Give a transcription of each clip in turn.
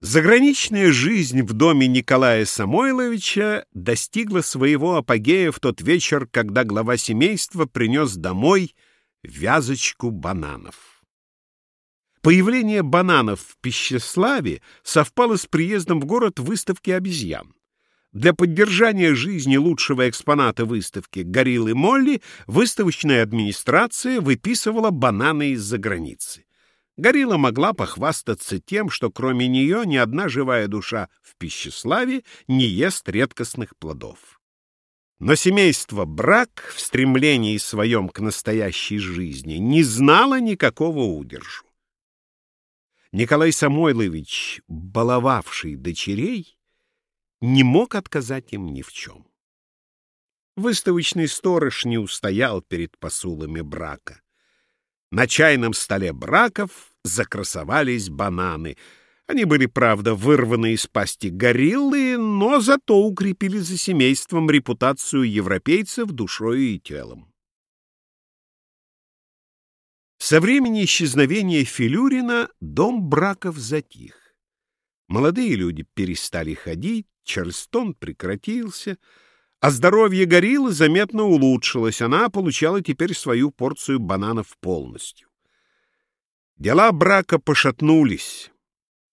Заграничная жизнь в доме Николая Самойловича достигла своего апогея в тот вечер, когда глава семейства принес домой вязочку бананов. Появление бананов в Пищеславе совпало с приездом в город выставки обезьян. Для поддержания жизни лучшего экспоната выставки «Гориллы Молли» выставочная администрация выписывала бананы из-за границы. Горилла могла похвастаться тем, что кроме нее ни одна живая душа в пищеславе не ест редкостных плодов. Но семейство Брак в стремлении своем к настоящей жизни не знало никакого удержу. Николай Самойлович, баловавший дочерей, не мог отказать им ни в чем. Выставочный сторож не устоял перед посулами брака. На чайном столе браков закрасовались бананы. Они были, правда, вырваны из пасти гориллы, но зато укрепили за семейством репутацию европейцев душой и телом. Со времени исчезновения Филюрина дом браков затих. Молодые люди перестали ходить, Чарльстон прекратился — а здоровье гориллы заметно улучшилось, она получала теперь свою порцию бананов полностью. Дела брака пошатнулись.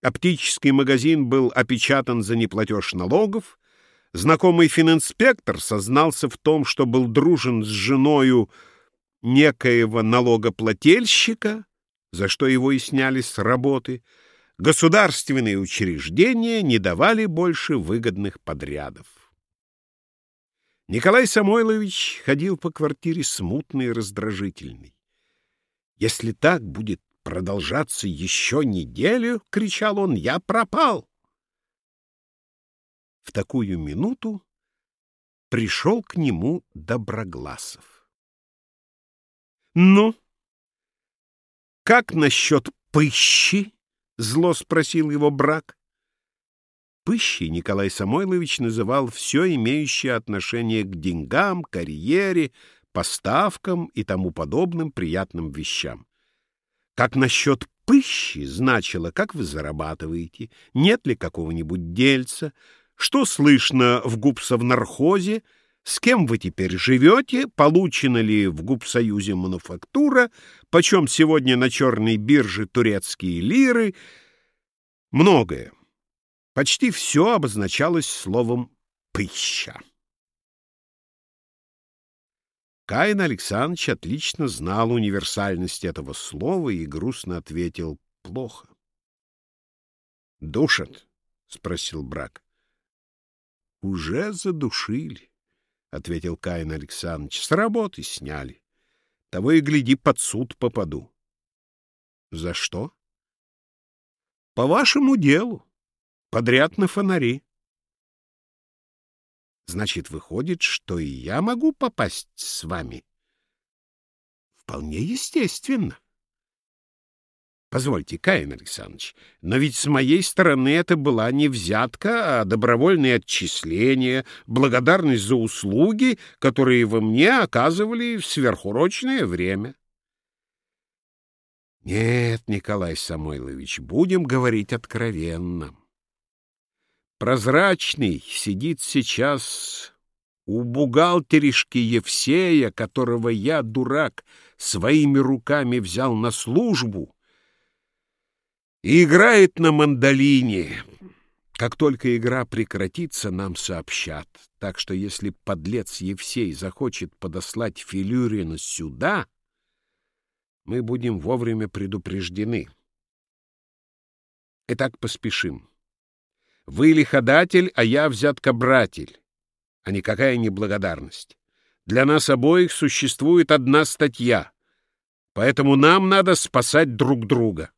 Оптический магазин был опечатан за неплатеж налогов, знакомый фининспектор сознался в том, что был дружен с женою некоего налогоплательщика, за что его и сняли с работы, государственные учреждения не давали больше выгодных подрядов. Николай Самойлович ходил по квартире смутный и раздражительный. «Если так будет продолжаться еще неделю, — кричал он, — я пропал!» В такую минуту пришел к нему Доброгласов. «Ну, как насчет пыщи?» — зло спросил его брак. Пыщей Николай Самойлович называл все имеющее отношение к деньгам, карьере, поставкам и тому подобным приятным вещам. Как насчет пыщи значило, как вы зарабатываете, нет ли какого-нибудь дельца, что слышно в губсовнархозе, с кем вы теперь живете, получена ли в губсоюзе мануфактура, почем сегодня на черной бирже турецкие лиры, многое. Почти все обозначалось словом «пыща». Каин Александрович отлично знал универсальность этого слова и грустно ответил «плохо». «Душат?» — спросил Брак. «Уже задушили», — ответил Каин Александрович. «С работы сняли. Того и гляди, под суд попаду». «За что?» «По вашему делу. Подряд на фонари. Значит, выходит, что и я могу попасть с вами? Вполне естественно. Позвольте, Каин Александрович, но ведь с моей стороны это была не взятка, а добровольное отчисление, благодарность за услуги, которые вы мне оказывали в сверхурочное время. Нет, Николай Самойлович, будем говорить откровенно. Прозрачный сидит сейчас у бухгалтеришки Евсея, которого я, дурак, своими руками взял на службу, и играет на мандолине. Как только игра прекратится, нам сообщат. Так что если подлец Евсей захочет подослать Филюрина сюда, мы будем вовремя предупреждены. Итак, поспешим. Вы лиходатель, а я взяткобратель, а никакая не благодарность. Для нас обоих существует одна статья, поэтому нам надо спасать друг друга.